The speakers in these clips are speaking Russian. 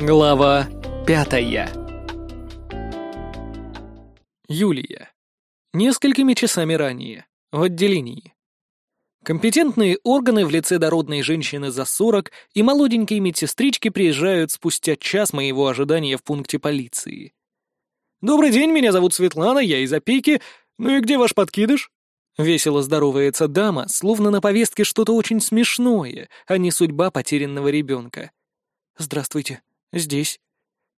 Глава пятая Юлия. Несколькими часами ранее. В отделении. Компетентные органы в лице дородной женщины за 40 и молоденькой медсестрички приезжают спустя час моего ожидания в пункте полиции. «Добрый день, меня зовут Светлана, я из опеки. Ну и где ваш подкидыш?» Весело здоровается дама, словно на повестке что-то очень смешное, а не судьба потерянного ребенка. «Здравствуйте. Здесь».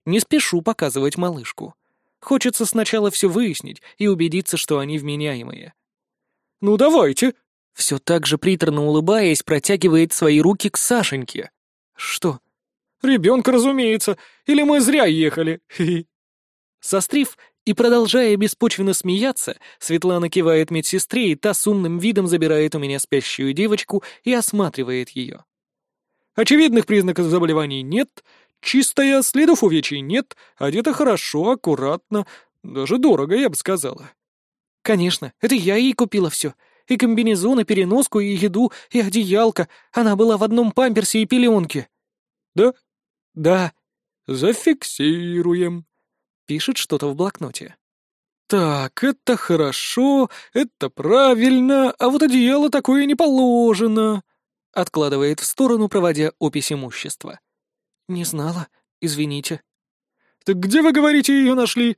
Не спешу показывать малышку. Хочется сначала все выяснить и убедиться, что они вменяемые. «Ну давайте!» Все так же приторно улыбаясь, протягивает свои руки к Сашеньке. «Что?» «Ребенка, разумеется. Или мы зря ехали. Сострив и продолжая беспочвенно смеяться, Светлана кивает медсестре, и та с умным видом забирает у меня спящую девочку и осматривает ее. Очевидных признаков заболеваний нет, чистая, следов увечий нет, одета хорошо, аккуратно, даже дорого, я бы сказала. Конечно, это я ей купила все. И комбинезон, и переноску, и еду, и одеялко. Она была в одном памперсе и пеленке. Да? Да. Зафиксируем. Пишет что-то в блокноте. Так, это хорошо, это правильно, а вот одеяло такое не положено. Откладывает в сторону, проводя опись имущества. Не знала, извините. Так где, вы говорите, ее нашли?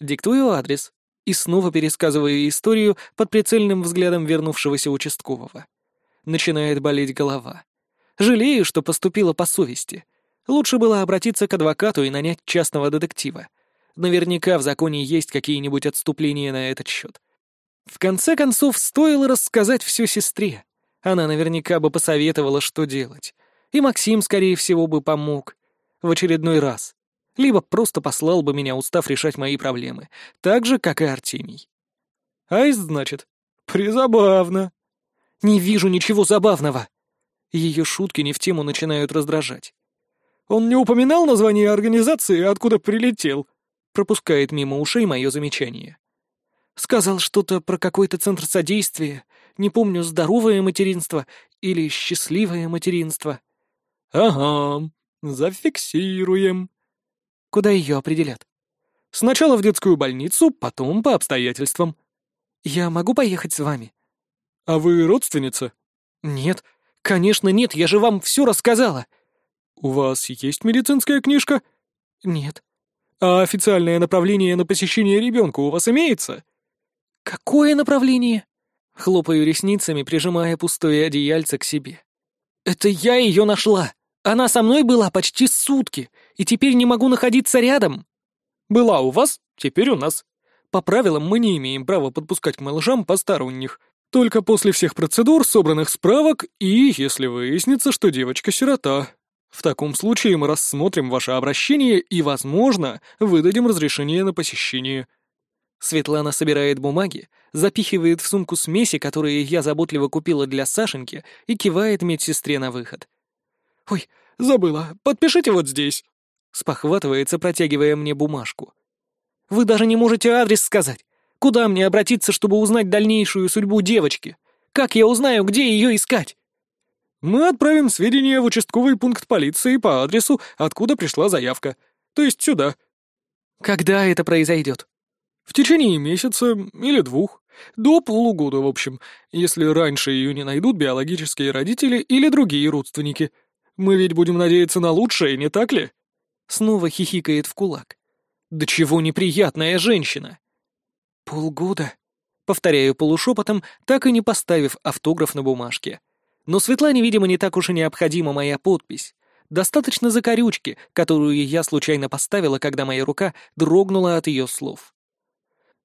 Диктую адрес и снова пересказываю историю под прицельным взглядом вернувшегося участкового. Начинает болеть голова. Жалею, что поступила по совести. Лучше было обратиться к адвокату и нанять частного детектива. Наверняка в законе есть какие-нибудь отступления на этот счет. В конце концов, стоило рассказать все сестре. Она наверняка бы посоветовала, что делать. И Максим, скорее всего, бы помог. В очередной раз либо просто послал бы меня, устав решать мои проблемы, так же, как и Артемий. Аист, значит? Призабавно. Не вижу ничего забавного. Ее шутки не в тему начинают раздражать. Он не упоминал название организации, откуда прилетел? Пропускает мимо ушей мое замечание. Сказал что-то про какой-то центр содействия, не помню, здоровое материнство или счастливое материнство. Ага, зафиксируем. Куда ее определят? Сначала в детскую больницу, потом по обстоятельствам. Я могу поехать с вами? А вы родственница? Нет, конечно нет, я же вам все рассказала. У вас есть медицинская книжка? Нет. А официальное направление на посещение ребенка у вас имеется? Какое направление? Хлопаю ресницами, прижимая пустое одеяльце к себе. Это я ее нашла. Она со мной была почти сутки, и теперь не могу находиться рядом. Была у вас, теперь у нас. По правилам мы не имеем права подпускать к малышам посторонних. Только после всех процедур, собранных справок и если выяснится, что девочка сирота. В таком случае мы рассмотрим ваше обращение и, возможно, выдадим разрешение на посещение. Светлана собирает бумаги, запихивает в сумку смеси, которые я заботливо купила для Сашеньки, и кивает медсестре на выход. «Ой, забыла, подпишите вот здесь!» Спохватывается, протягивая мне бумажку. «Вы даже не можете адрес сказать. Куда мне обратиться, чтобы узнать дальнейшую судьбу девочки? Как я узнаю, где ее искать?» «Мы отправим сведения в участковый пункт полиции по адресу, откуда пришла заявка. То есть сюда». «Когда это произойдет?» «В течение месяца или двух. До полугода, в общем, если раньше ее не найдут биологические родители или другие родственники». Мы ведь будем надеяться на лучшее, не так ли?» Снова хихикает в кулак. «Да чего неприятная женщина!» «Полгода?» Повторяю полушепотом, так и не поставив автограф на бумажке. Но Светлане, видимо, не так уж и необходима моя подпись. Достаточно закорючки, которую я случайно поставила, когда моя рука дрогнула от ее слов.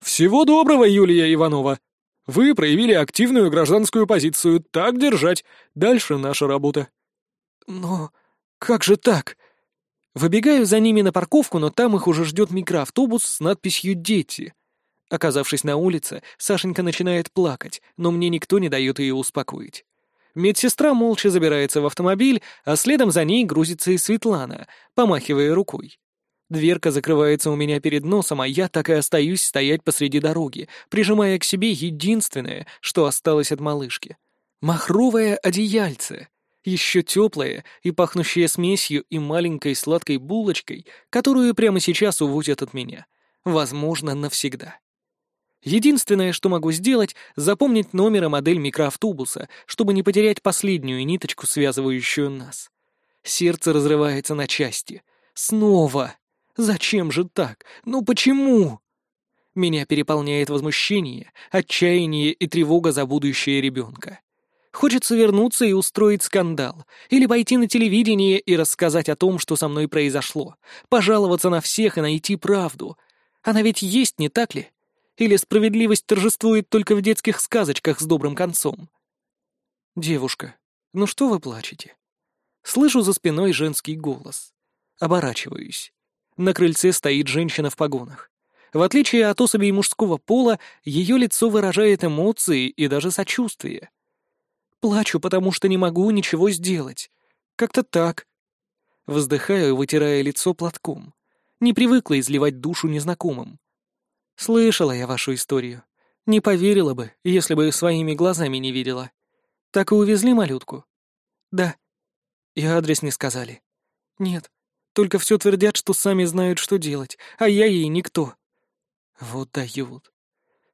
«Всего доброго, Юлия Иванова! Вы проявили активную гражданскую позицию, так держать. Дальше наша работа». «Но как же так?» Выбегаю за ними на парковку, но там их уже ждет микроавтобус с надписью «Дети». Оказавшись на улице, Сашенька начинает плакать, но мне никто не дает ее успокоить. Медсестра молча забирается в автомобиль, а следом за ней грузится и Светлана, помахивая рукой. Дверка закрывается у меня перед носом, а я так и остаюсь стоять посреди дороги, прижимая к себе единственное, что осталось от малышки. Махровое одеяльце — Еще теплая и пахнущая смесью и маленькой сладкой булочкой, которую прямо сейчас увозят от меня. Возможно, навсегда. Единственное, что могу сделать, запомнить номер и модель микроавтобуса, чтобы не потерять последнюю ниточку, связывающую нас. Сердце разрывается на части. Снова! Зачем же так? Ну почему? Меня переполняет возмущение, отчаяние и тревога за будущее ребенка. Хочется вернуться и устроить скандал, или пойти на телевидение и рассказать о том, что со мной произошло, пожаловаться на всех и найти правду. Она ведь есть, не так ли? Или справедливость торжествует только в детских сказочках с добрым концом? «Девушка, ну что вы плачете?» Слышу за спиной женский голос. Оборачиваюсь. На крыльце стоит женщина в погонах. В отличие от особей мужского пола, ее лицо выражает эмоции и даже сочувствие. Плачу, потому что не могу ничего сделать. Как-то так. Вздыхаю, вытирая лицо платком. Не привыкла изливать душу незнакомым. Слышала я вашу историю. Не поверила бы, если бы своими глазами не видела. Так и увезли малютку? Да. И адрес не сказали. Нет. Только все твердят, что сами знают, что делать, а я ей никто. Вот дают.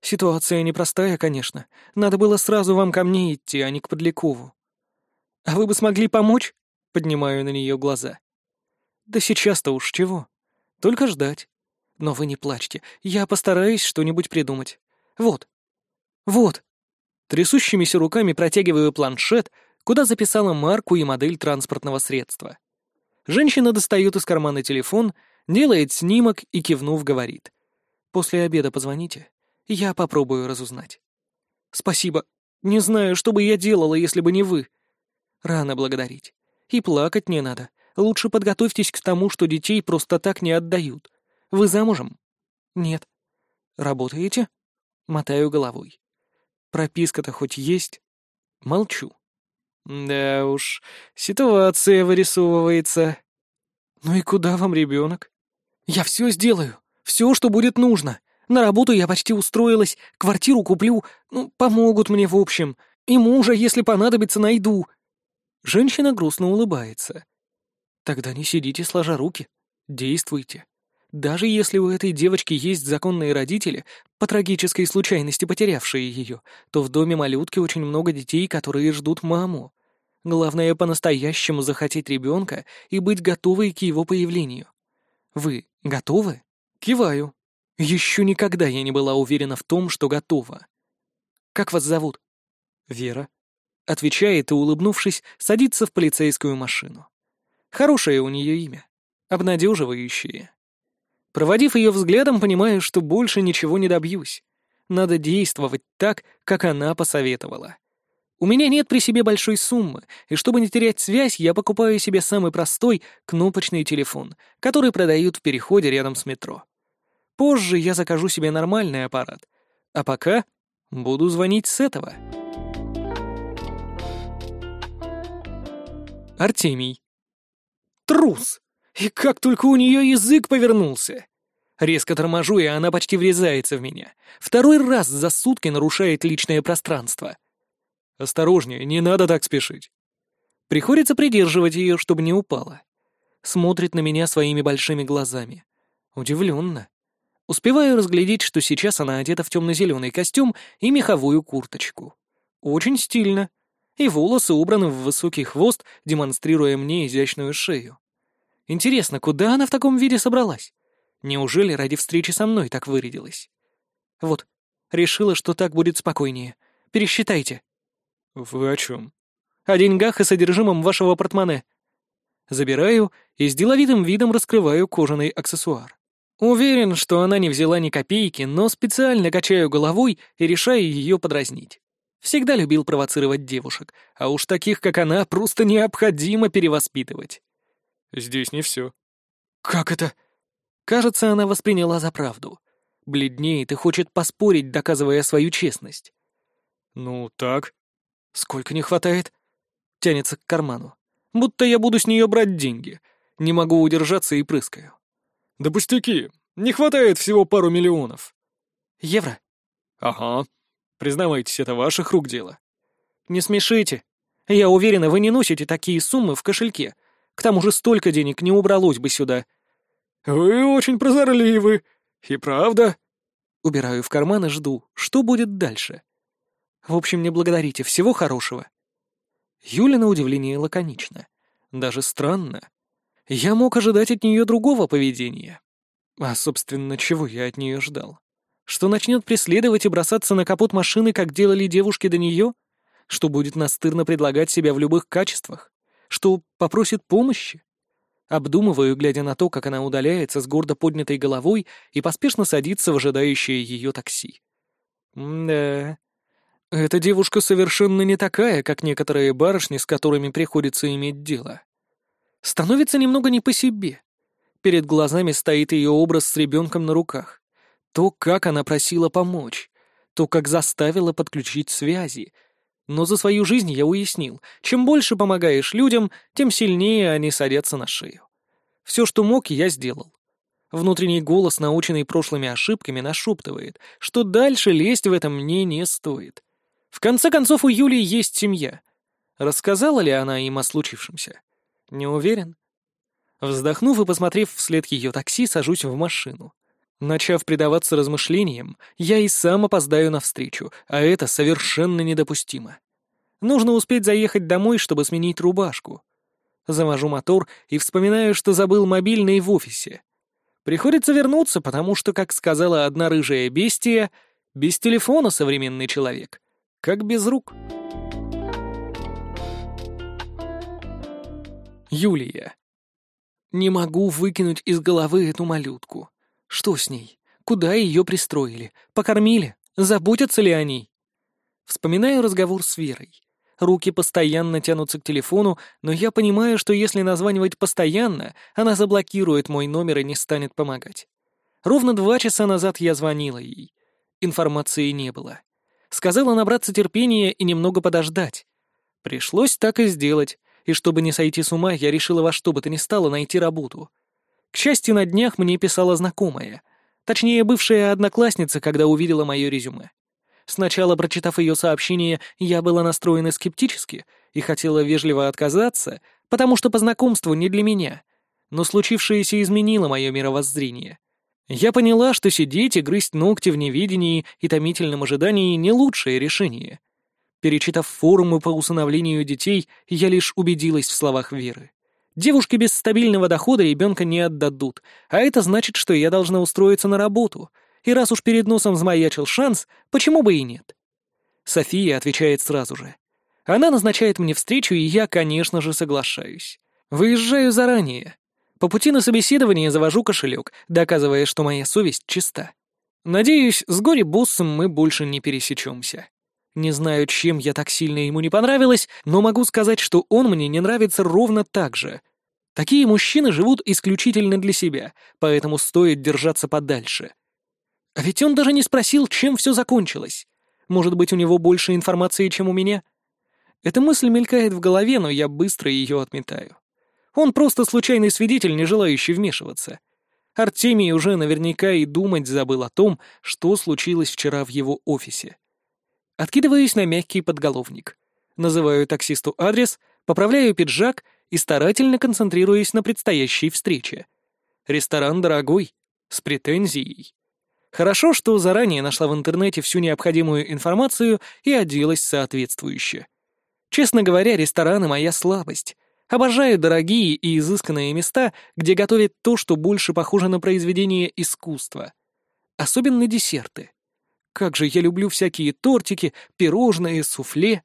Ситуация непростая, конечно. Надо было сразу вам ко мне идти, а не к Подлякову. А вы бы смогли помочь? Поднимаю на нее глаза. Да сейчас-то уж чего. Только ждать. Но вы не плачьте, я постараюсь что-нибудь придумать. Вот. Вот. Трясущимися руками протягиваю планшет, куда записала марку и модель транспортного средства. Женщина достает из кармана телефон, делает снимок и, кивнув, говорит. «После обеда позвоните, я попробую разузнать». «Спасибо. Не знаю, что бы я делала, если бы не вы». «Рано благодарить. И плакать не надо. Лучше подготовьтесь к тому, что детей просто так не отдают. Вы замужем? Нет. Работаете? Мотаю головой. Прописка-то хоть есть? Молчу. Да уж, ситуация вырисовывается. Ну и куда вам ребенок? Я все сделаю. Все, что будет нужно. На работу я почти устроилась, квартиру куплю, ну, помогут мне в общем. И мужа, если понадобится, найду. Женщина грустно улыбается. Тогда не сидите сложа руки. Действуйте. Даже если у этой девочки есть законные родители, по трагической случайности потерявшие ее, то в доме малютки очень много детей, которые ждут маму. Главное по-настоящему захотеть ребенка и быть готовой к его появлению. Вы готовы? Киваю. Еще никогда я не была уверена в том, что готова. Как вас зовут? Вера. Отвечает и, улыбнувшись, садится в полицейскую машину. Хорошее у нее имя. Обнадеживающее. Проводив ее взглядом, понимаю, что больше ничего не добьюсь. Надо действовать так, как она посоветовала. У меня нет при себе большой суммы, и чтобы не терять связь, я покупаю себе самый простой кнопочный телефон, который продают в переходе рядом с метро. Позже я закажу себе нормальный аппарат, а пока буду звонить с этого. Артемий. Трус! И как только у нее язык повернулся. Резко торможу, и она почти врезается в меня. Второй раз за сутки нарушает личное пространство. Осторожнее, не надо так спешить. Приходится придерживать ее, чтобы не упала. Смотрит на меня своими большими глазами. Удивленно. Успеваю разглядеть, что сейчас она одета в темно-зеленый костюм и меховую курточку. Очень стильно. И волосы убраны в высокий хвост, демонстрируя мне изящную шею. Интересно, куда она в таком виде собралась? Неужели ради встречи со мной так вырядилась? Вот, решила, что так будет спокойнее. Пересчитайте. Вы о чем? О деньгах и содержимом вашего портмоне. Забираю и с деловитым видом раскрываю кожаный аксессуар. Уверен, что она не взяла ни копейки, но специально качаю головой и решаю ее подразнить. Всегда любил провоцировать девушек, а уж таких, как она, просто необходимо перевоспитывать. Здесь не все. Как это? Кажется, она восприняла за правду. Бледнеет и хочет поспорить, доказывая свою честность. Ну, так. Сколько не хватает? Тянется к карману. Будто я буду с нее брать деньги. Не могу удержаться и прыскаю. Да пустяки. Не хватает всего пару миллионов. Евро? Ага. Признавайтесь, это ваших рук дело. Не смешите. Я уверена, вы не носите такие суммы в кошельке. К тому же столько денег не убралось бы сюда». «Вы очень прозорливы. И правда?» Убираю в карман и жду, что будет дальше. В общем, не благодарите, всего хорошего. Юля на удивление лаконично. Даже странно. Я мог ожидать от нее другого поведения. А, собственно, чего я от нее ждал? Что начнет преследовать и бросаться на капот машины, как делали девушки до нее? Что будет настырно предлагать себя в любых качествах? Что попросит помощи? Обдумываю, глядя на то, как она удаляется с гордо поднятой головой и поспешно садится в ожидающее ее такси. да, эта девушка совершенно не такая, как некоторые барышни, с которыми приходится иметь дело. Становится немного не по себе. Перед глазами стоит ее образ с ребенком на руках. То, как она просила помочь. То, как заставила подключить связи. Но за свою жизнь я уяснил, чем больше помогаешь людям, тем сильнее они садятся на шею. Все, что мог, я сделал. Внутренний голос, наученный прошлыми ошибками, нашептывает, что дальше лезть в этом мне не стоит. В конце концов, у Юлии есть семья. Рассказала ли она им о случившемся? Не уверен. Вздохнув и посмотрев вслед ее такси, сажусь в машину. Начав предаваться размышлениям, я и сам опоздаю навстречу, а это совершенно недопустимо. Нужно успеть заехать домой, чтобы сменить рубашку. Завожу мотор и вспоминаю, что забыл мобильный в офисе. Приходится вернуться, потому что, как сказала одна рыжая бестия, без телефона современный человек, как без рук. Юлия. Не могу выкинуть из головы эту малютку. Что с ней? Куда ее пристроили? Покормили? Заботятся ли о ней? Вспоминаю разговор с Верой. Руки постоянно тянутся к телефону, но я понимаю, что если названивать постоянно, она заблокирует мой номер и не станет помогать. Ровно два часа назад я звонила ей. Информации не было. Сказала набраться терпения и немного подождать. Пришлось так и сделать, и чтобы не сойти с ума, я решила во что бы то ни стало найти работу. К счастью, на днях мне писала знакомая. Точнее, бывшая одноклассница, когда увидела мое резюме. Сначала, прочитав ее сообщение, я была настроена скептически и хотела вежливо отказаться, потому что по знакомству не для меня. Но случившееся изменило мое мировоззрение. Я поняла, что сидеть и грызть ногти в невидении и томительном ожидании не лучшее решение. Перечитав форумы по усыновлению детей, я лишь убедилась в словах Веры. Девушки без стабильного дохода ребенка не отдадут, а это значит, что я должна устроиться на работу. И раз уж перед носом замаячил шанс, почему бы и нет? София отвечает сразу же. Она назначает мне встречу, и я, конечно же, соглашаюсь. Выезжаю заранее. По пути на собеседование завожу кошелек, доказывая, что моя совесть чиста. Надеюсь, с горе-боссом мы больше не пересечемся. Не знаю, чем я так сильно ему не понравилась, но могу сказать, что он мне не нравится ровно так же. Такие мужчины живут исключительно для себя, поэтому стоит держаться подальше. А ведь он даже не спросил, чем все закончилось. Может быть, у него больше информации, чем у меня? Эта мысль мелькает в голове, но я быстро ее отметаю. Он просто случайный свидетель, не желающий вмешиваться. Артемий уже наверняка и думать забыл о том, что случилось вчера в его офисе. Откидываюсь на мягкий подголовник. Называю таксисту адрес, поправляю пиджак и старательно концентрируюсь на предстоящей встрече. Ресторан дорогой, с претензией. Хорошо, что заранее нашла в интернете всю необходимую информацию и оделась соответствующе. Честно говоря, рестораны — моя слабость. Обожаю дорогие и изысканные места, где готовят то, что больше похоже на произведение искусства. Особенно десерты. Как же я люблю всякие тортики, пирожные, суфле.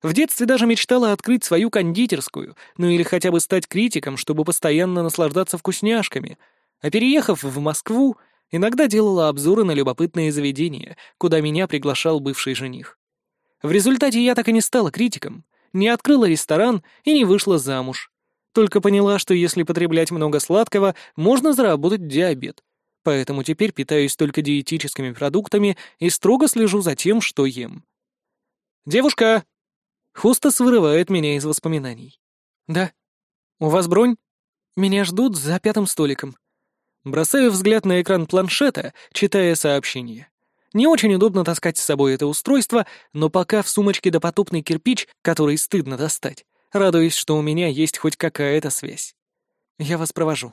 В детстве даже мечтала открыть свою кондитерскую, ну или хотя бы стать критиком, чтобы постоянно наслаждаться вкусняшками. А переехав в Москву, иногда делала обзоры на любопытные заведения, куда меня приглашал бывший жених. В результате я так и не стала критиком, не открыла ресторан и не вышла замуж. Только поняла, что если потреблять много сладкого, можно заработать диабет. Поэтому теперь питаюсь только диетическими продуктами и строго слежу за тем, что ем. «Девушка!» Хостес вырывает меня из воспоминаний. «Да. У вас бронь? Меня ждут за пятым столиком». Бросаю взгляд на экран планшета, читая сообщение. Не очень удобно таскать с собой это устройство, но пока в сумочке допотопный кирпич, который стыдно достать, радуясь, что у меня есть хоть какая-то связь. Я вас провожу.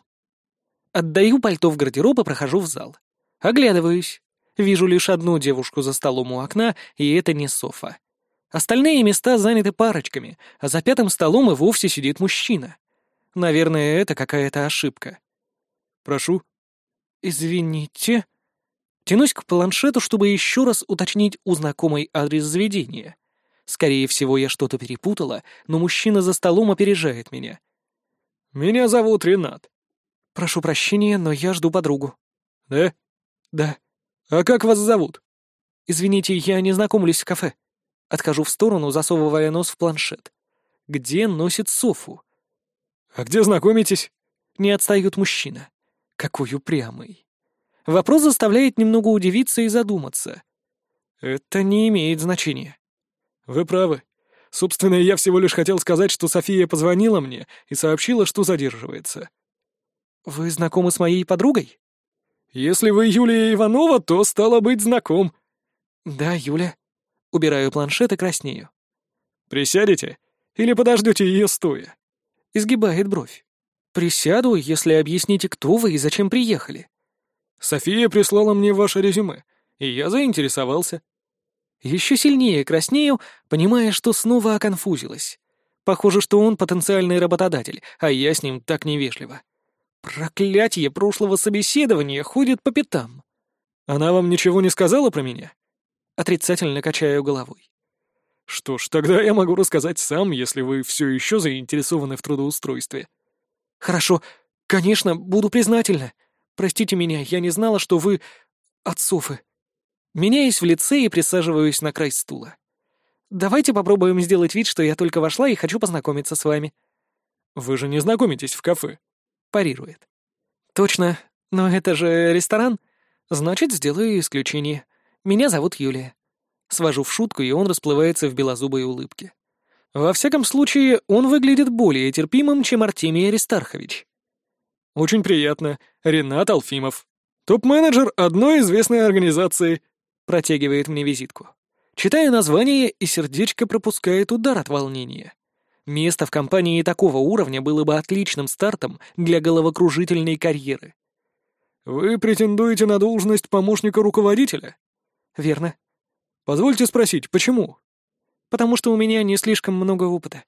Отдаю пальто в гардероб и прохожу в зал. Оглядываюсь. Вижу лишь одну девушку за столом у окна, и это не Софа. Остальные места заняты парочками, а за пятым столом и вовсе сидит мужчина. Наверное, это какая-то ошибка. Прошу. Извините. Тянусь к планшету, чтобы еще раз уточнить у знакомой адрес заведения. Скорее всего, я что-то перепутала, но мужчина за столом опережает меня. «Меня зовут Ренат». «Прошу прощения, но я жду подругу». «Да?» «Да». «А как вас зовут?» «Извините, я не знакомлюсь в кафе». Отхожу в сторону, засовывая нос в планшет. «Где носит Софу?» «А где знакомитесь?» Не отстает мужчина. Какой упрямый. Вопрос заставляет немного удивиться и задуматься. Это не имеет значения. Вы правы. Собственно, я всего лишь хотел сказать, что София позвонила мне и сообщила, что задерживается. Вы знакомы с моей подругой? Если вы Юлия Иванова, то стало быть знаком. Да, Юля. Убираю планшет и краснею. Присядете? Или подождете ее стоя? Изгибает бровь. Присяду, если объясните, кто вы и зачем приехали. София прислала мне ваше резюме, и я заинтересовался. Еще сильнее краснею, понимая, что снова оконфузилась. Похоже, что он потенциальный работодатель, а я с ним так невежливо. Проклятье прошлого собеседования ходит по пятам. Она вам ничего не сказала про меня? Отрицательно качаю головой. Что ж, тогда я могу рассказать сам, если вы все еще заинтересованы в трудоустройстве. Хорошо, конечно, буду признательна. Простите меня, я не знала, что вы от Софы. Меняюсь в лице и присаживаюсь на край стула. Давайте попробуем сделать вид, что я только вошла и хочу познакомиться с вами. Вы же не знакомитесь в кафе. Парирует. Точно, но это же ресторан. Значит, сделаю исключение. Меня зовут Юлия. Свожу в шутку, и он расплывается в белозубой улыбке. Во всяком случае, он выглядит более терпимым, чем Артемий Аристархович. «Очень приятно. Ренат Алфимов. Топ-менеджер одной известной организации», Протягивает мне визитку. Читаю название, и сердечко пропускает удар от волнения. Место в компании такого уровня было бы отличным стартом для головокружительной карьеры. «Вы претендуете на должность помощника руководителя?» «Верно». «Позвольте спросить, почему?» «Потому что у меня не слишком много опыта.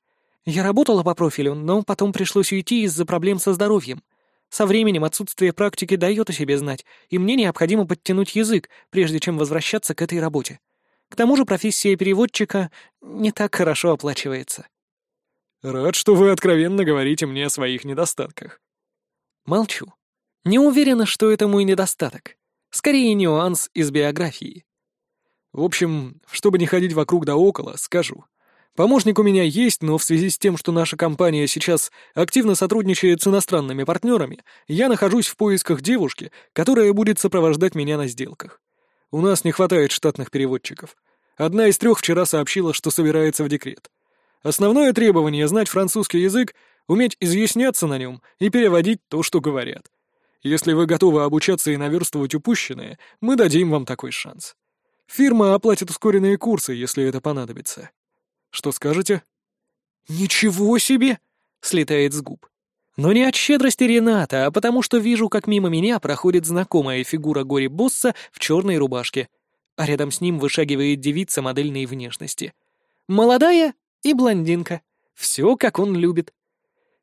Я работала по профилю, но потом пришлось уйти из-за проблем со здоровьем. Со временем отсутствие практики дает о себе знать, и мне необходимо подтянуть язык, прежде чем возвращаться к этой работе. К тому же профессия переводчика не так хорошо оплачивается. Рад, что вы откровенно говорите мне о своих недостатках. Молчу. Не уверена, что это мой недостаток. Скорее, нюанс из биографии. В общем, чтобы не ходить вокруг да около, скажу. Помощник у меня есть, но в связи с тем, что наша компания сейчас активно сотрудничает с иностранными партнерами, я нахожусь в поисках девушки, которая будет сопровождать меня на сделках. У нас не хватает штатных переводчиков. Одна из трех вчера сообщила, что собирается в декрет. Основное требование — знать французский язык, уметь изъясняться на нем и переводить то, что говорят. Если вы готовы обучаться и наверстывать упущенное, мы дадим вам такой шанс. Фирма оплатит ускоренные курсы, если это понадобится. Что скажете?» «Ничего себе!» — слетает с губ. Но не от щедрости Рената, а потому что вижу, как мимо меня проходит знакомая фигура горе-босса в черной рубашке, а рядом с ним вышагивает девица модельной внешности. Молодая и блондинка. Все, как он любит.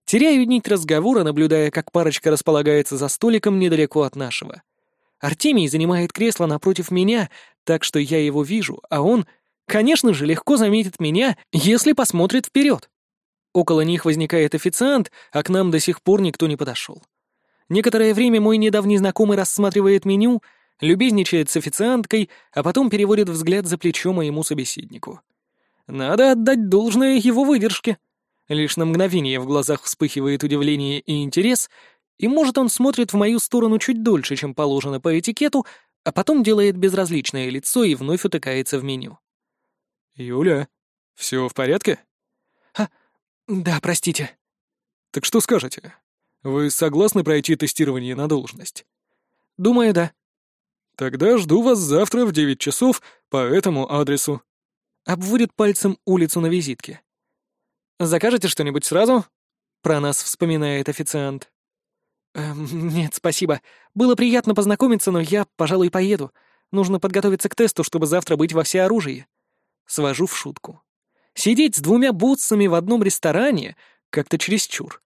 Теряю нить разговора, наблюдая, как парочка располагается за столиком недалеко от нашего. Артемий занимает кресло напротив меня, так что я его вижу, а он Конечно же, легко заметит меня, если посмотрит вперед. Около них возникает официант, а к нам до сих пор никто не подошел. Некоторое время мой недавний знакомый рассматривает меню, любезничает с официанткой, а потом переводит взгляд за плечо моему собеседнику. Надо отдать должное его выдержке. Лишь на мгновение в глазах вспыхивает удивление и интерес, и, может, он смотрит в мою сторону чуть дольше, чем положено по этикету, а потом делает безразличное лицо и вновь утыкается в меню. «Юля, все в порядке?» «А, да, простите». «Так что скажете? Вы согласны пройти тестирование на должность?» «Думаю, да». Тогда жду вас завтра в девять часов по этому адресу. Обводит пальцем улицу на визитке. Закажете что-нибудь сразу? Про нас вспоминает официант. Эм, нет, спасибо. Было приятно познакомиться, но я, пожалуй, поеду. Нужно подготовиться к тесту, чтобы завтра быть во всеоружии. Свожу в шутку. Сидеть с двумя бутсами в одном ресторане как-то чересчур.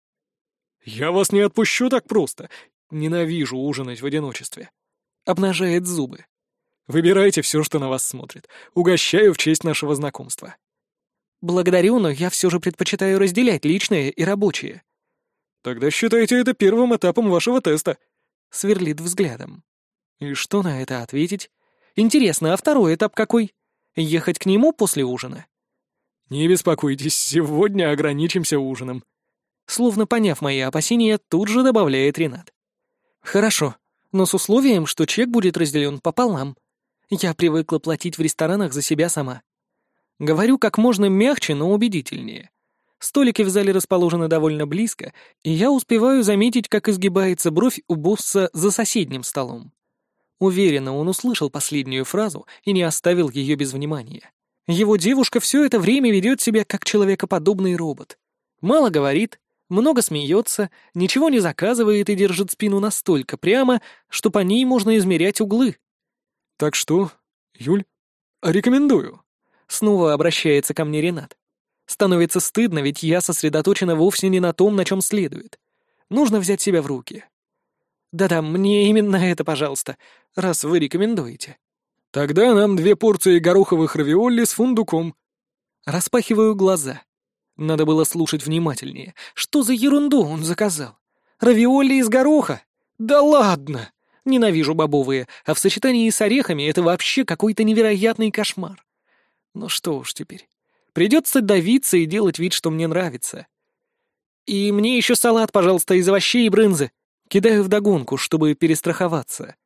«Я вас не отпущу так просто. Ненавижу ужинать в одиночестве». Обнажает зубы. «Выбирайте все, что на вас смотрит. Угощаю в честь нашего знакомства». «Благодарю, но я все же предпочитаю разделять личное и рабочее». «Тогда считайте это первым этапом вашего теста», — сверлит взглядом. И что на это ответить? Интересно, а второй этап какой? Ехать к нему после ужина? «Не беспокойтесь, сегодня ограничимся ужином», Словно поняв мои опасения, тут же добавляет Ренат. «Хорошо, но с условием, что чек будет разделен пополам. Я привыкла платить в ресторанах за себя сама. Говорю как можно мягче, но убедительнее. Столики в зале расположены довольно близко, и я успеваю заметить, как изгибается бровь у босса за соседним столом. Уверенно, он услышал последнюю фразу и не оставил ее без внимания. Его девушка все это время ведет себя как человекоподобный робот. Мало говорит, много смеется, ничего не заказывает и держит спину настолько прямо, что по ней можно измерять углы. «Так что, Юль, рекомендую», — снова обращается ко мне Ренат. Становится стыдно, ведь я сосредоточена вовсе не на том, на чем следует. Нужно взять себя в руки. Да-да, мне именно это, пожалуйста, раз вы рекомендуете. Тогда нам две порции гороховых равиолли с фундуком. Распахиваю глаза. Надо было слушать внимательнее. Что за ерунду он заказал? Равиоли из гороха? Да ладно! Ненавижу бобовые, а в сочетании с орехами это вообще какой-то невероятный кошмар. Ну что уж теперь. Придется давиться и делать вид, что мне нравится. И мне еще салат, пожалуйста, из овощей и брынзы. Кидаю вдогонку, чтобы перестраховаться.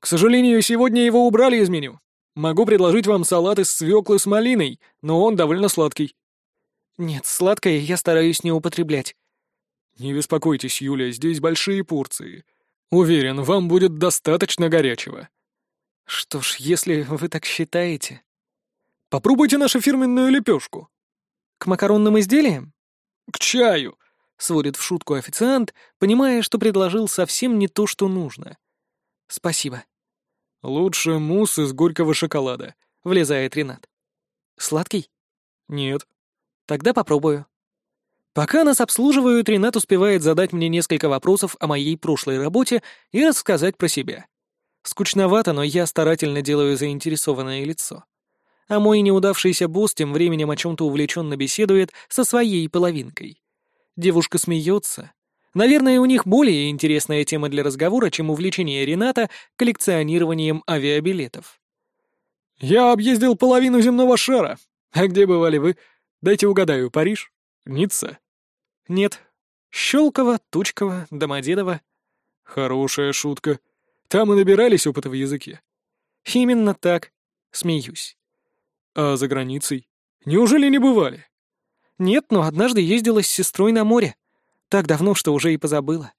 К сожалению, сегодня его убрали из меню. Могу предложить вам салат из свеклы с малиной, но он довольно сладкий. «Нет, сладкое я стараюсь не употреблять». «Не беспокойтесь, Юля, здесь большие порции. Уверен, вам будет достаточно горячего». «Что ж, если вы так считаете...» «Попробуйте нашу фирменную лепешку». «К макаронным изделиям?» «К чаю», — сводит в шутку официант, понимая, что предложил совсем не то, что нужно. «Спасибо». «Лучше мусс из горького шоколада», — влезает Ренат. «Сладкий?» «Нет». Тогда попробую. Пока нас обслуживают, Ренат успевает задать мне несколько вопросов о моей прошлой работе и рассказать про себя. Скучновато, но я старательно делаю заинтересованное лицо. А мой неудавшийся босс тем временем о чем-то увлеченно беседует со своей половинкой. Девушка смеется. Наверное, у них более интересная тема для разговора, чем увлечение Рената коллекционированием авиабилетов. «Я объездил половину земного шара. А где бывали вы?» Дайте угадаю, Париж? Ницца? Нет. Щелково, Тучково, Домодедово. Хорошая шутка. Там и набирались опыта в языке. Именно так. Смеюсь. А за границей? Неужели не бывали? Нет, но однажды ездила с сестрой на море. Так давно, что уже и позабыла.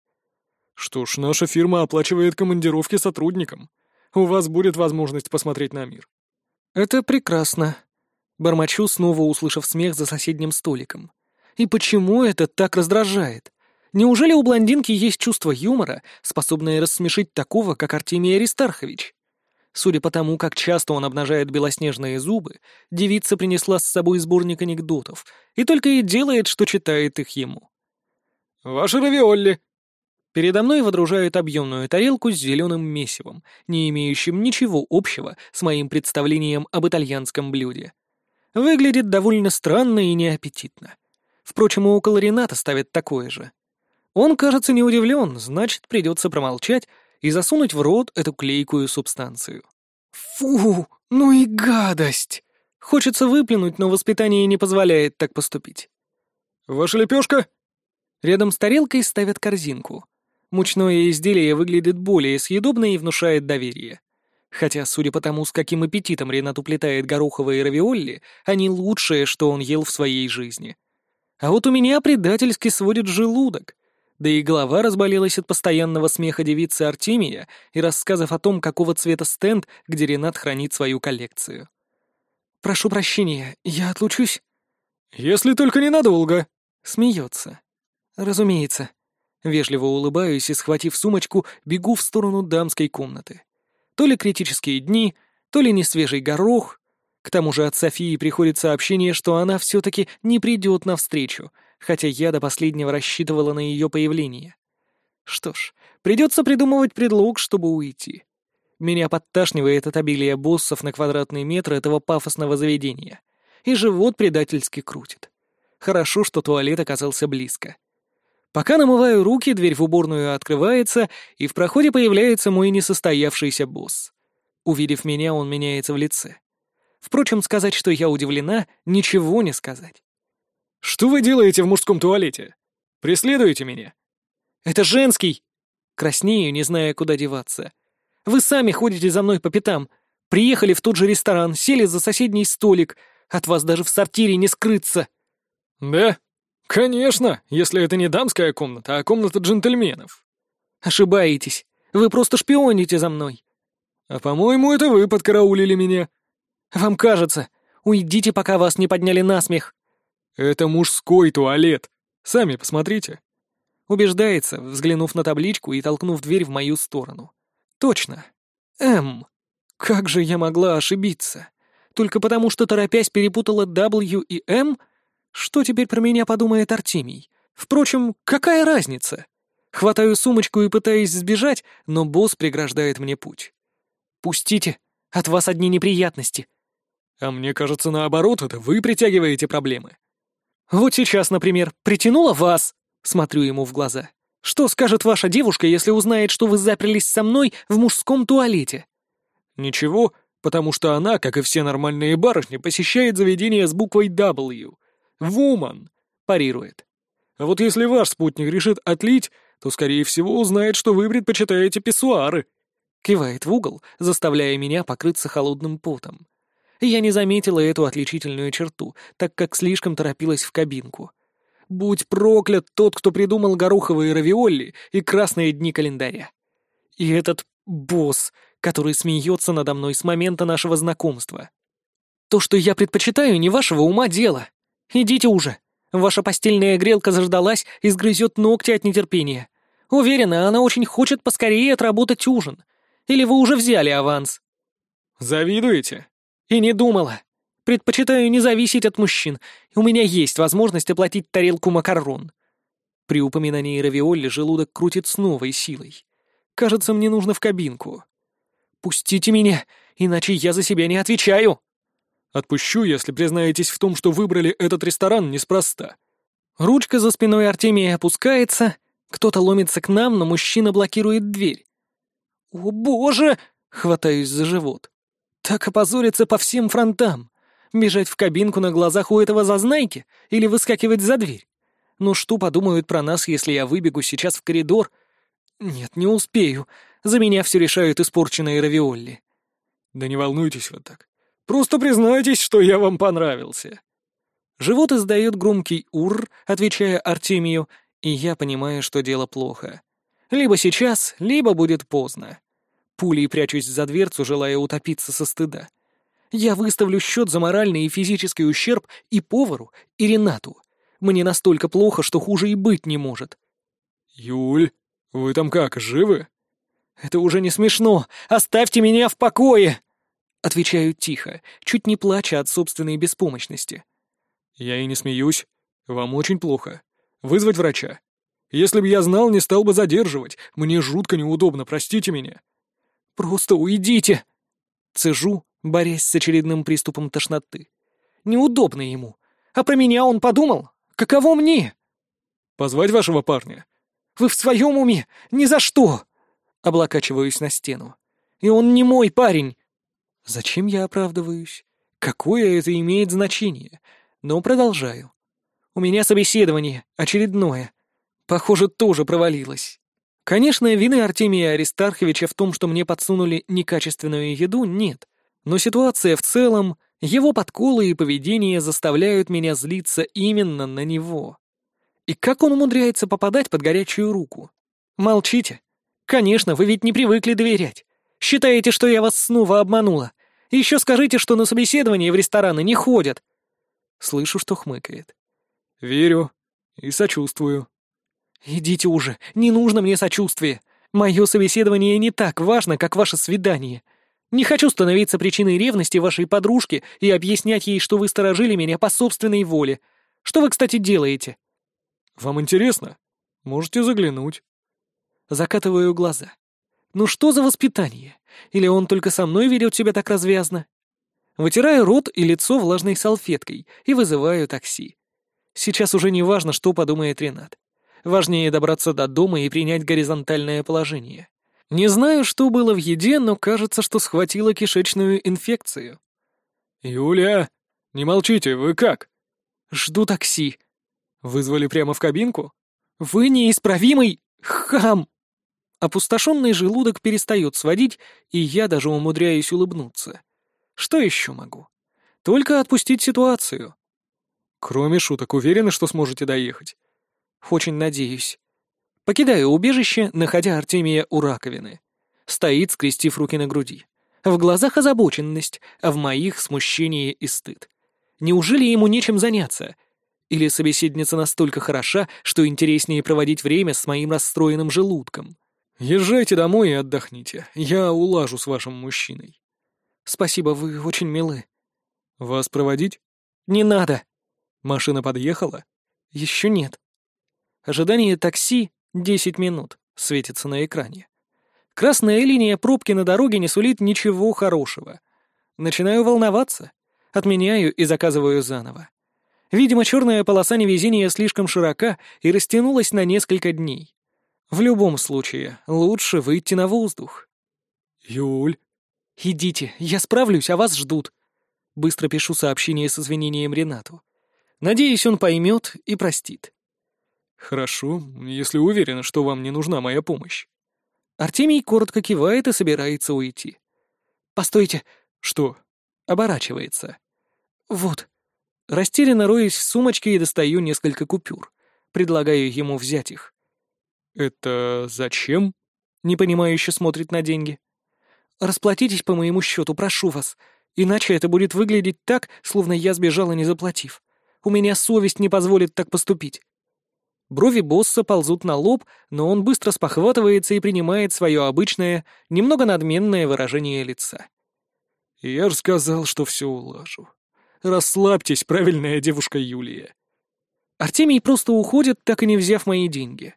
Что ж, наша фирма оплачивает командировки сотрудникам. У вас будет возможность посмотреть на мир. Это прекрасно. Бормочу, снова услышав смех за соседним столиком. И почему это так раздражает? Неужели у блондинки есть чувство юмора, способное рассмешить такого, как Артемий Аристархович? Судя по тому, как часто он обнажает белоснежные зубы, девица принесла с собой сборник анекдотов и только и делает, что читает их ему. «Ваши равиолли!» Передо мной водружают объемную тарелку с зеленым месивом, не имеющим ничего общего с моим представлением об итальянском блюде. Выглядит довольно странно и неаппетитно. Впрочем, у около Рената ставят такое же. Он, кажется, не удивлен, значит, придется промолчать и засунуть в рот эту клейкую субстанцию. Фу, ну и гадость! Хочется выплюнуть, но воспитание не позволяет так поступить. «Ваша лепешка?» Рядом с тарелкой ставят корзинку. Мучное изделие выглядит более съедобно и внушает доверие. Хотя, судя по тому, с каким аппетитом Ренат уплетает гороховые равиолли, они лучшее, что он ел в своей жизни. А вот у меня предательски сводит желудок. Да и голова разболелась от постоянного смеха девицы Артемия и рассказов о том, какого цвета стенд, где Ренат хранит свою коллекцию. «Прошу прощения, я отлучусь?» «Если только ненадолго», — смеется. «Разумеется». Вежливо улыбаюсь и, схватив сумочку, бегу в сторону дамской комнаты. То ли критические дни, то ли несвежий горох. К тому же от Софии приходит сообщение, что она все-таки не придет навстречу, хотя я до последнего рассчитывала на ее появление. Что ж, придется придумывать предлог, чтобы уйти. Меня подташнивает от обилия боссов на квадратный метр этого пафосного заведения. И живот предательски крутит. Хорошо, что туалет оказался близко. Пока намываю руки, дверь в уборную открывается, и в проходе появляется мой несостоявшийся босс. Увидев меня, он меняется в лице. Впрочем, сказать, что я удивлена, ничего не сказать. «Что вы делаете в мужском туалете? Преследуете меня?» «Это женский!» Краснею, не зная, куда деваться. «Вы сами ходите за мной по пятам. Приехали в тот же ресторан, сели за соседний столик. От вас даже в сортире не скрыться». «Да? Конечно, если это не дамская комната, а комната джентльменов». «Ошибаетесь. Вы просто шпионите за мной». «А по-моему, это вы подкараулили меня». «Вам кажется. Уйдите, пока вас не подняли на смех». «Это мужской туалет. Сами посмотрите». Убеждается, взглянув на табличку и толкнув дверь в мою сторону. «Точно. М. Как же я могла ошибиться? Только потому, что, торопясь, перепутала W и M? Что теперь про меня подумает Артемий? Впрочем, какая разница? Хватаю сумочку и пытаюсь сбежать, но босс преграждает мне путь. «Пустите, от вас одни неприятности». «А мне кажется, наоборот, это вы притягиваете проблемы». «Вот сейчас, например, притянула вас!» Смотрю ему в глаза. «Что скажет ваша девушка, если узнает, что вы заперлись со мной в мужском туалете?» «Ничего, потому что она, как и все нормальные барышни, посещает заведение с буквой W. Вуман!» — парирует. «А вот если ваш спутник решит отлить, то, скорее всего, узнает, что вы предпочитаете писсуары». Кивает в угол, заставляя меня покрыться холодным потом я не заметила эту отличительную черту, так как слишком торопилась в кабинку. Будь проклят тот, кто придумал гороховые равиолли и красные дни календаря. И этот босс, который смеется надо мной с момента нашего знакомства. То, что я предпочитаю, не вашего ума дело. Идите уже. Ваша постельная грелка заждалась и сгрызет ногти от нетерпения. Уверена, она очень хочет поскорее отработать ужин. Или вы уже взяли аванс? Завидуете? И не думала. Предпочитаю не зависеть от мужчин. У меня есть возможность оплатить тарелку макарон. При упоминании равиолли желудок крутит с новой силой. Кажется, мне нужно в кабинку. Пустите меня, иначе я за себя не отвечаю. Отпущу, если признаетесь в том, что выбрали этот ресторан неспроста. Ручка за спиной Артемия опускается, кто-то ломится к нам, но мужчина блокирует дверь. «О, боже!» — хватаюсь за живот. Так опозориться по всем фронтам. Бежать в кабинку на глазах у этого зазнайки или выскакивать за дверь. Ну что подумают про нас, если я выбегу сейчас в коридор? Нет, не успею. За меня все решают испорченные равиолли. Да не волнуйтесь вот так. Просто признайтесь, что я вам понравился. Живот издает громкий ур, отвечая Артемию, и я понимаю, что дело плохо. Либо сейчас, либо будет поздно. Пулей прячусь за дверцу, желая утопиться со стыда. Я выставлю счет за моральный и физический ущерб и повару, и Ренату. Мне настолько плохо, что хуже и быть не может. «Юль, вы там как, живы?» «Это уже не смешно! Оставьте меня в покое!» Отвечаю тихо, чуть не плача от собственной беспомощности. «Я и не смеюсь. Вам очень плохо. Вызвать врача. Если бы я знал, не стал бы задерживать. Мне жутко неудобно, простите меня». «Просто уйдите!» Цежу, борясь с очередным приступом тошноты. Неудобно ему. А про меня он подумал? Каково мне? «Позвать вашего парня?» «Вы в своем уме? Ни за что!» Облокачиваюсь на стену. «И он не мой парень!» Зачем я оправдываюсь? Какое это имеет значение? Но продолжаю. У меня собеседование, очередное. Похоже, тоже провалилось. Конечно, вины Артемия Аристарховича в том, что мне подсунули некачественную еду, нет. Но ситуация в целом, его подколы и поведение заставляют меня злиться именно на него. И как он умудряется попадать под горячую руку? Молчите. Конечно, вы ведь не привыкли доверять. Считаете, что я вас снова обманула. Еще скажите, что на собеседование в рестораны не ходят. Слышу, что хмыкает. Верю и сочувствую. Идите уже, не нужно мне сочувствия. Мое собеседование не так важно, как ваше свидание. Не хочу становиться причиной ревности вашей подружки и объяснять ей, что вы сторожили меня по собственной воле. Что вы, кстати, делаете? Вам интересно? Можете заглянуть. Закатываю глаза. Ну что за воспитание? Или он только со мной ведет себя так развязно? Вытираю рот и лицо влажной салфеткой и вызываю такси. Сейчас уже не важно, что подумает Ренат. Важнее добраться до дома и принять горизонтальное положение. Не знаю, что было в еде, но кажется, что схватила кишечную инфекцию. «Юля, не молчите, вы как?» «Жду такси», Вызвали прямо в кабинку? Вы неисправимый хам! Опустошенный желудок перестает сводить, и я даже умудряюсь улыбнуться. Что еще могу? Только отпустить ситуацию. Кроме шуток, уверены, что сможете доехать? Очень надеюсь. Покидаю убежище, находя Артемия у раковины. Стоит, скрестив руки на груди. В глазах озабоченность, а в моих смущение и стыд. Неужели ему нечем заняться — или собеседница настолько хороша, что интереснее проводить время с моим расстроенным желудком? Езжайте домой и отдохните. Я улажу с вашим мужчиной. Спасибо, вы очень милы. Вас проводить? Не надо. Машина подъехала? Еще нет. Ожидание такси — десять минут, светится на экране. Красная линия пробки на дороге не сулит ничего хорошего. Начинаю волноваться. Отменяю и заказываю заново. Видимо, черная полоса невезения слишком широка и растянулась на несколько дней. В любом случае, лучше выйти на воздух. «Юль?» «Идите, я справлюсь, а вас ждут». Быстро пишу сообщение с извинением Ренату. Надеюсь, он поймет и простит. «Хорошо, если уверена, что вам не нужна моя помощь». Артемий коротко кивает и собирается уйти. «Постойте». «Что?» Оборачивается. «Вот, Растерянно роюсь в сумочке и достаю несколько купюр. Предлагаю ему взять их. «Это зачем?» — непонимающе смотрит на деньги. «Расплатитесь по моему счету, прошу вас. Иначе это будет выглядеть так, словно я сбежала, не заплатив. У меня совесть не позволит так поступить». Брови босса ползут на лоб, но он быстро спохватывается и принимает свое обычное, немного надменное выражение лица. «Я же сказал, что все улажу. Расслабьтесь, правильная девушка Юлия. Артемий просто уходит, так и не взяв мои деньги.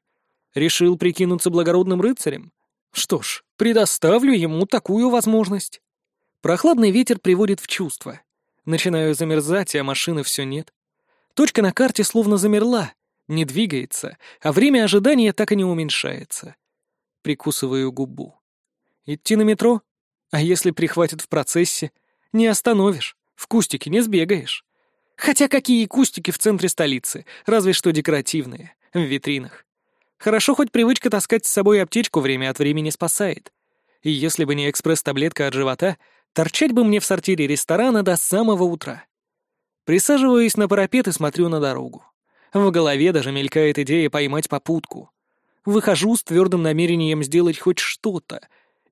Решил прикинуться благородным рыцарем? Что ж, предоставлю ему такую возможность. Прохладный ветер приводит в чувство. Начинаю замерзать, а машины все нет. Точка на карте словно замерла, не двигается, а время ожидания так и не уменьшается. Прикусываю губу. Идти на метро? А если прихватит в процессе? Не остановишь. В кустике не сбегаешь. Хотя какие кустики в центре столицы, разве что декоративные, в витринах. Хорошо хоть привычка таскать с собой аптечку время от времени спасает. И если бы не экспресс-таблетка от живота, торчать бы мне в сортире ресторана до самого утра. Присаживаюсь на парапет и смотрю на дорогу. В голове даже мелькает идея поймать попутку. Выхожу с твердым намерением сделать хоть что-то.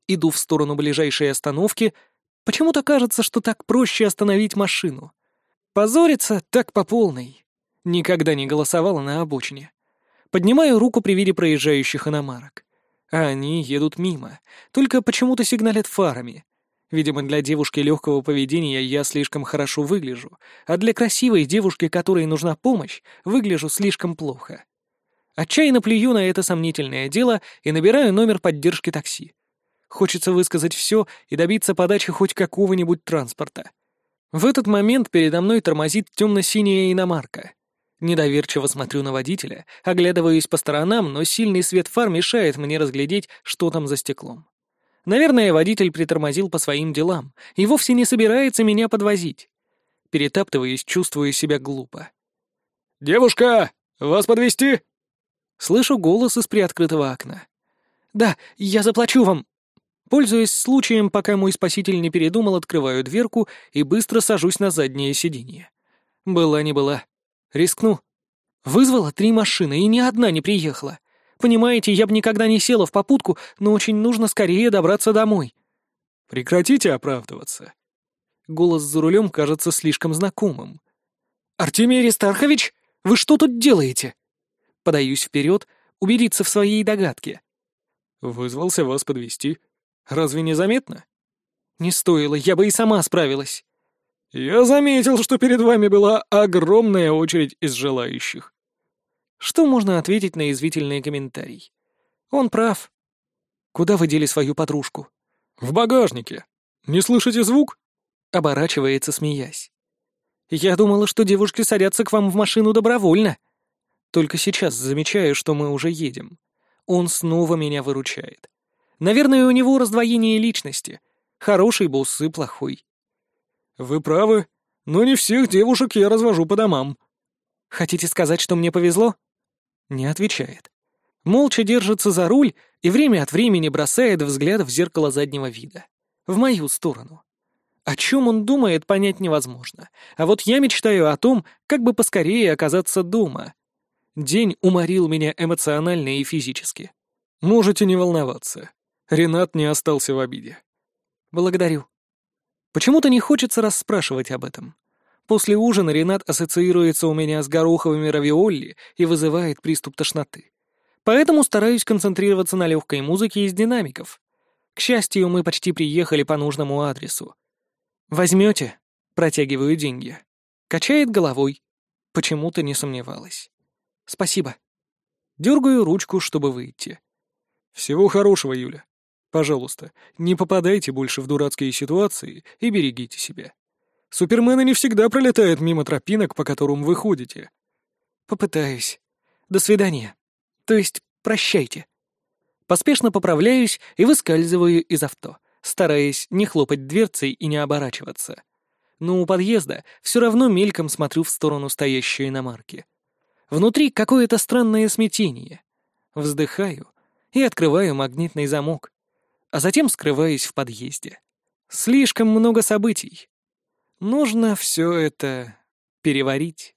Иду в сторону ближайшей остановки — Почему-то кажется, что так проще остановить машину. Позориться так по полной. Никогда не голосовала на обочине. Поднимаю руку при виде проезжающих иномарок. А они едут мимо, только почему-то сигналят фарами. Видимо, для девушки легкого поведения я слишком хорошо выгляжу, а для красивой девушки, которой нужна помощь, выгляжу слишком плохо. Отчаянно плюю на это сомнительное дело и набираю номер поддержки такси. Хочется высказать все и добиться подачи хоть какого-нибудь транспорта. В этот момент передо мной тормозит темно-синяя иномарка. Недоверчиво смотрю на водителя, оглядываюсь по сторонам, но сильный свет фар мешает мне разглядеть, что там за стеклом. Наверное, водитель притормозил по своим делам и вовсе не собирается меня подвозить. Перетаптываясь, чувствую себя глупо. «Девушка, вас подвести? Слышу голос из приоткрытого окна. «Да, я заплачу вам!» Пользуясь случаем, пока мой спаситель не передумал, открываю дверку и быстро сажусь на заднее сиденье. Была не была. Рискну. Вызвала три машины, и ни одна не приехала. Понимаете, я бы никогда не села в попутку, но очень нужно скорее добраться домой. Прекратите оправдываться. Голос за рулем кажется слишком знакомым. «Артемий Аристархович, вы что тут делаете?» Подаюсь вперед, убедиться в своей догадке. «Вызвался вас подвести. Разве не заметно?» «Не стоило, я бы и сама справилась». «Я заметил, что перед вами была огромная очередь из желающих». Что можно ответить на извительный комментарий? Он прав. Куда вы дели свою подружку? В багажнике. Не слышите звук? Оборачивается, смеясь. Я думала, что девушки садятся к вам в машину добровольно. Только сейчас замечаю, что мы уже едем. Он снова меня выручает. Наверное, у него раздвоение личности. Хороший босс и плохой. «Вы правы, но не всех девушек я развожу по домам». «Хотите сказать, что мне повезло?» Не отвечает. Молча держится за руль и время от времени бросает взгляд в зеркало заднего вида. В мою сторону. О чем он думает, понять невозможно. А вот я мечтаю о том, как бы поскорее оказаться дома. День уморил меня эмоционально и физически. Можете не волноваться. Ренат не остался в обиде. Благодарю. Почему-то не хочется расспрашивать об этом. После ужина Ренат ассоциируется у меня с гороховыми равиолли и вызывает приступ тошноты. Поэтому стараюсь концентрироваться на легкой музыке из динамиков. К счастью, мы почти приехали по нужному адресу. «Возьмете?» — протягиваю деньги. Качает головой. Почему-то не сомневалась. «Спасибо». Дергаю ручку, чтобы выйти. «Всего хорошего, Юля. Пожалуйста, не попадайте больше в дурацкие ситуации и берегите себя. Супермены не всегда пролетают мимо тропинок, по которым вы ходите. Попытаюсь. До свидания. То есть, прощайте. Поспешно поправляюсь и выскальзываю из авто, стараясь не хлопать дверцей и не оборачиваться. Но у подъезда все равно мельком смотрю в сторону стоящей иномарки. Внутри какое-то странное смятение. Вздыхаю и открываю магнитный замок а затем скрываюсь в подъезде. Слишком много событий. Нужно все это переварить.